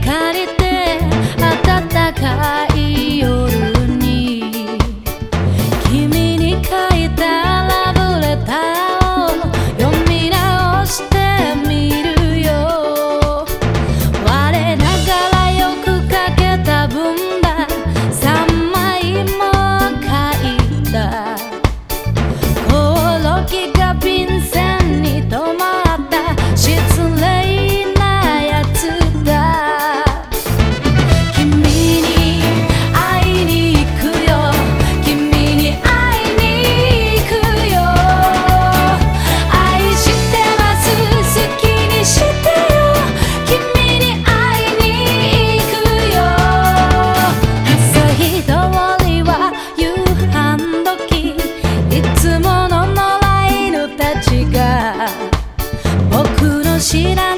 かり知ら